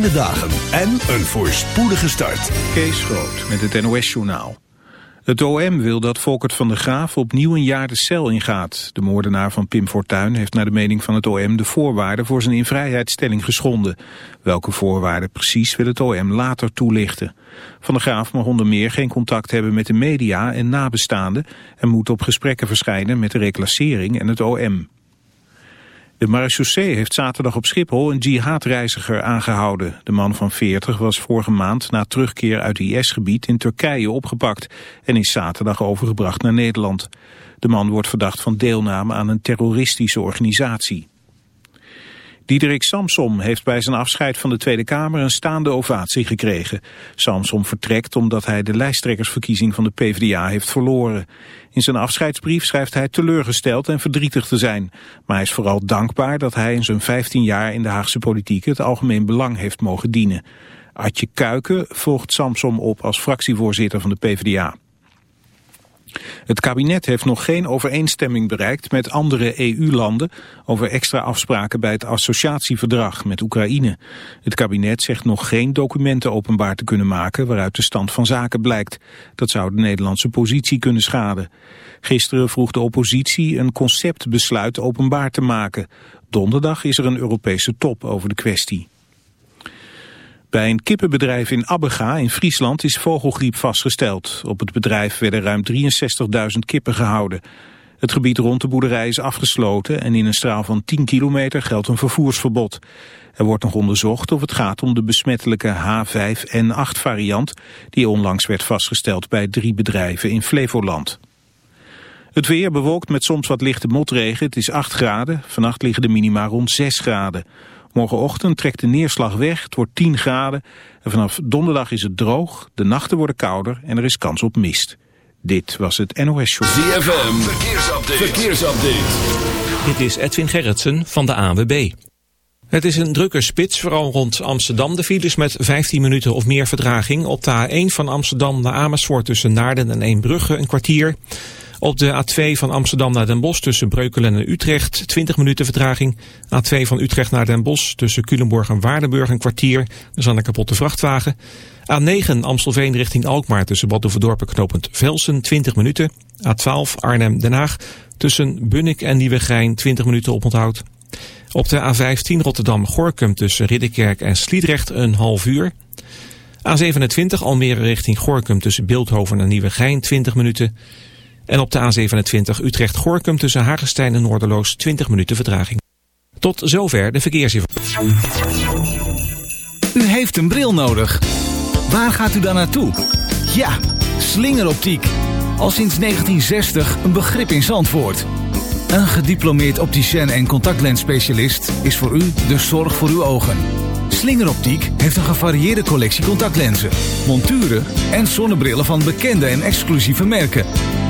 fijne dagen en een voorspoedige start. Kees Groot met het NOS-journaal. Het OM wil dat Volkert van der Graaf opnieuw een jaar de cel ingaat. De moordenaar van Pim Fortuyn heeft naar de mening van het OM de voorwaarden voor zijn invrijheidstelling geschonden. Welke voorwaarden precies wil het OM later toelichten. Van der Graaf mag onder meer geen contact hebben met de media en nabestaanden en moet op gesprekken verschijnen met de reclassering en het OM. De marechaussee heeft zaterdag op Schiphol een jihadreiziger aangehouden. De man van 40 was vorige maand na terugkeer uit IS-gebied in Turkije opgepakt en is zaterdag overgebracht naar Nederland. De man wordt verdacht van deelname aan een terroristische organisatie. Diederik Samsom heeft bij zijn afscheid van de Tweede Kamer een staande ovatie gekregen. Samsom vertrekt omdat hij de lijsttrekkersverkiezing van de PvdA heeft verloren. In zijn afscheidsbrief schrijft hij teleurgesteld en verdrietig te zijn. Maar hij is vooral dankbaar dat hij in zijn 15 jaar in de Haagse politiek het algemeen belang heeft mogen dienen. Adje Kuiken volgt Samsom op als fractievoorzitter van de PvdA. Het kabinet heeft nog geen overeenstemming bereikt met andere EU-landen over extra afspraken bij het associatieverdrag met Oekraïne. Het kabinet zegt nog geen documenten openbaar te kunnen maken waaruit de stand van zaken blijkt. Dat zou de Nederlandse positie kunnen schaden. Gisteren vroeg de oppositie een conceptbesluit openbaar te maken. Donderdag is er een Europese top over de kwestie. Bij een kippenbedrijf in Abbega in Friesland is vogelgriep vastgesteld. Op het bedrijf werden ruim 63.000 kippen gehouden. Het gebied rond de boerderij is afgesloten en in een straal van 10 kilometer geldt een vervoersverbod. Er wordt nog onderzocht of het gaat om de besmettelijke H5N8 variant die onlangs werd vastgesteld bij drie bedrijven in Flevoland. Het weer bewolkt met soms wat lichte motregen. Het is 8 graden. Vannacht liggen de minima rond 6 graden. Morgenochtend trekt de neerslag weg, het wordt 10 graden. En vanaf donderdag is het droog, de nachten worden kouder en er is kans op mist. Dit was het NOS Show. ZFM, verkeersupdate. verkeersupdate. Dit is Edwin Gerritsen van de ANWB. Het is een drukke spits, vooral rond Amsterdam. De files met 15 minuten of meer verdraging. Op de A1 van Amsterdam naar Amersfoort tussen Naarden en Eembrugge een kwartier. Op de A2 van Amsterdam naar Den Bosch tussen Breukelen en Utrecht 20 minuten vertraging. A2 van Utrecht naar Den Bosch tussen Culemborg en Waardenburg een kwartier. Er is een kapotte vrachtwagen. A9 Amstelveen richting Alkmaar tussen Badhoevedorp en knooppunt Velsen 20 minuten. A12 Arnhem-Den Haag tussen Bunnik en Nieuwegein 20 minuten oponthoud. Op de A15 Rotterdam-Gorkum tussen Ridderkerk en Sliedrecht een half uur. A27 Almere richting Gorkum tussen Beeldhoven en Nieuwegein 20 minuten. En op de A27 Utrecht-Gorkum tussen Hagestein en Noorderloos 20 minuten vertraging. Tot zover de verkeersinformatie. U heeft een bril nodig. Waar gaat u dan naartoe? Ja, slingeroptiek. Al sinds 1960 een begrip in Zandvoort. Een gediplomeerd opticien en contactlensspecialist is voor u de zorg voor uw ogen. Slingeroptiek heeft een gevarieerde collectie contactlenzen, monturen en zonnebrillen van bekende en exclusieve merken.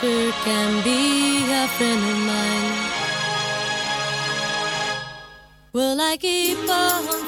can be a friend of mine. Will I keep on?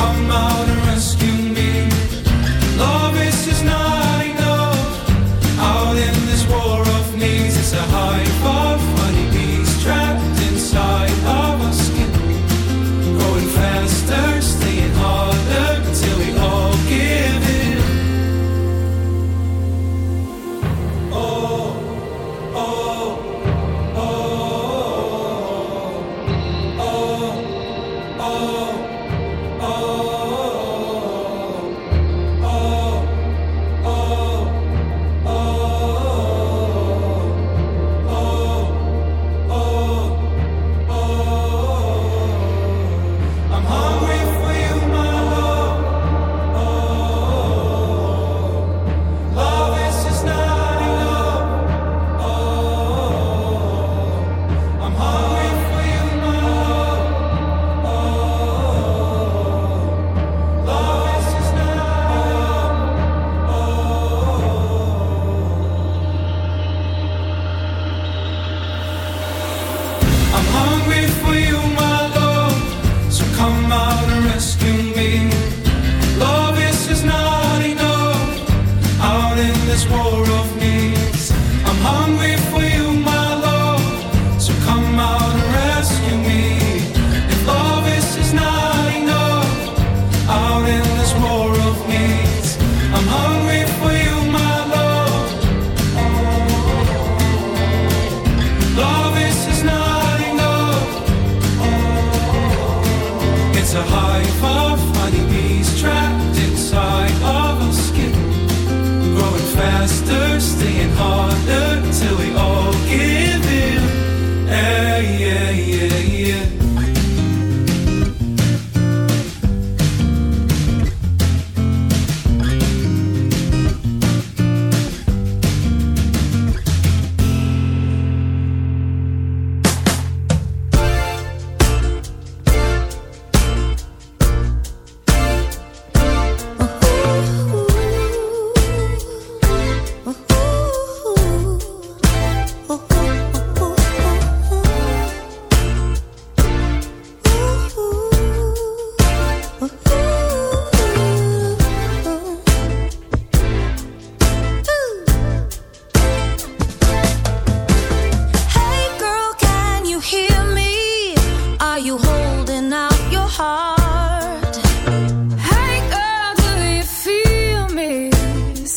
come out and rescue me. Love is just not enough. Out in this war of it's a high five.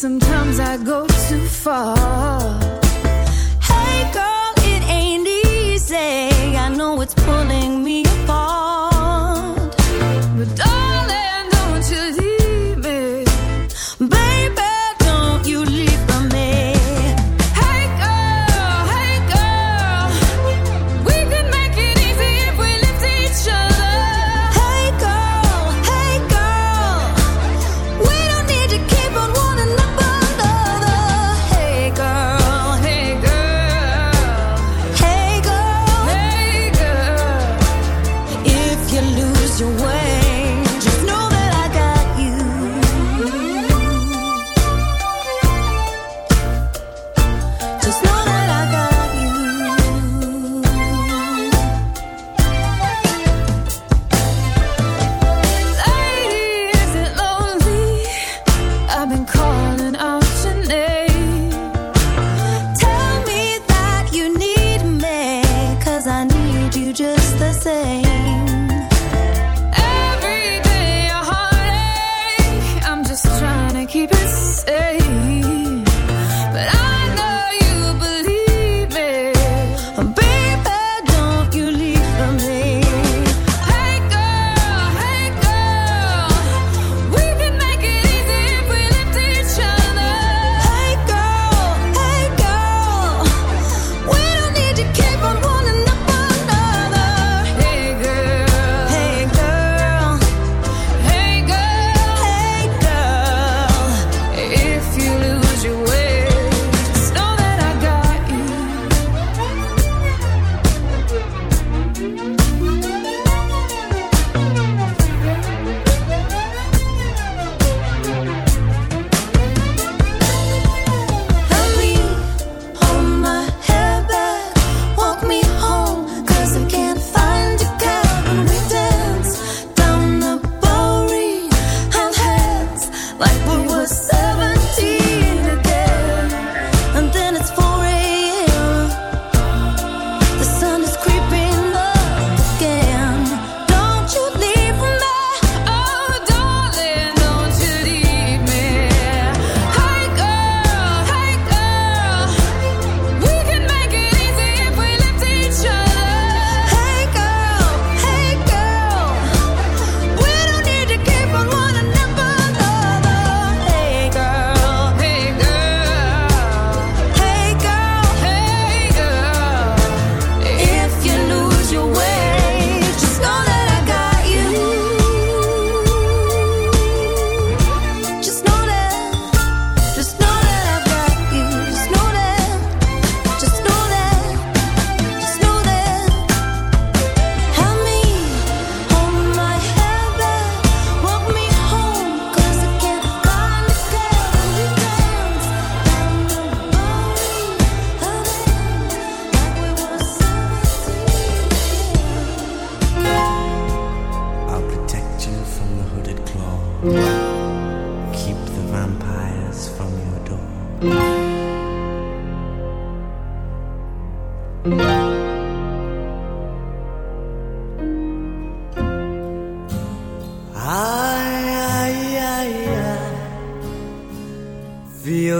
Sometimes I go too far.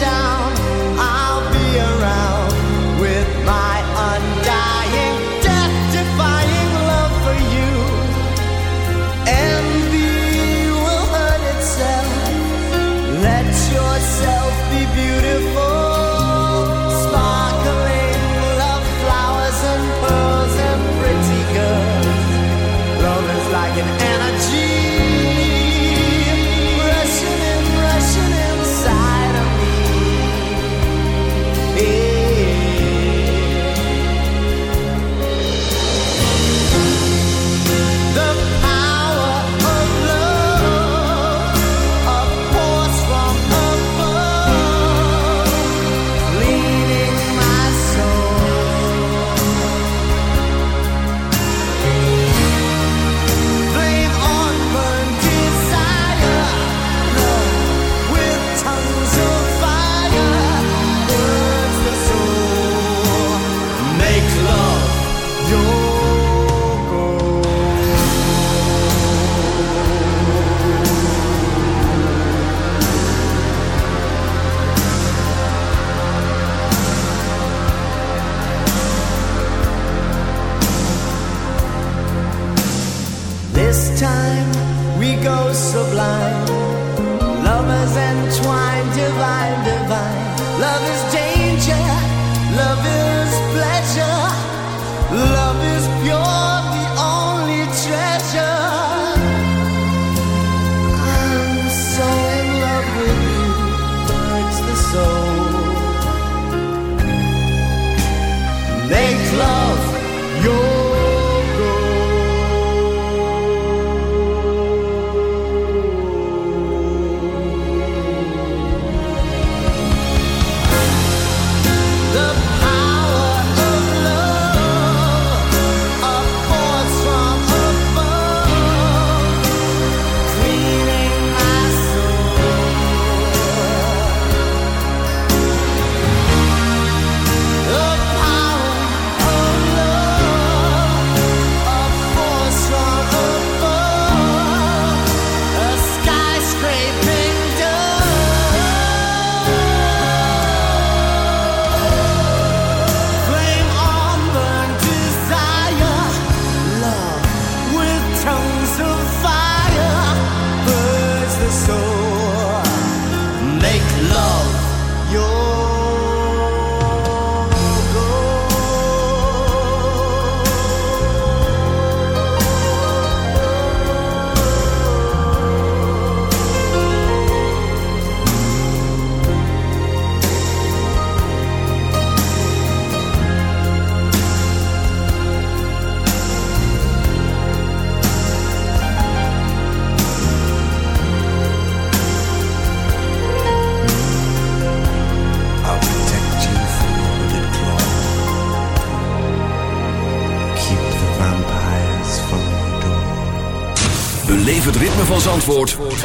down.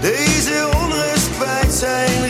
Deze onrust kwijt zijn.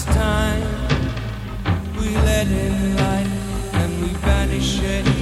This time we let in light and we banish it.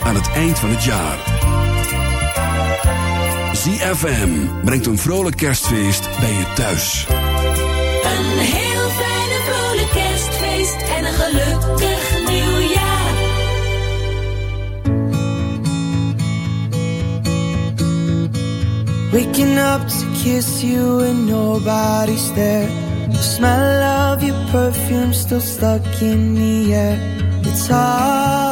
Aan het eind van het jaar. ZFM brengt een vrolijk kerstfeest bij je thuis. Een heel fijne vrolijk kerstfeest en een gelukkig nieuwjaar. Waking up to kiss you and nobody's there. The smell of your perfume still stuck in the air. It's hard.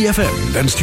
ZFM wenst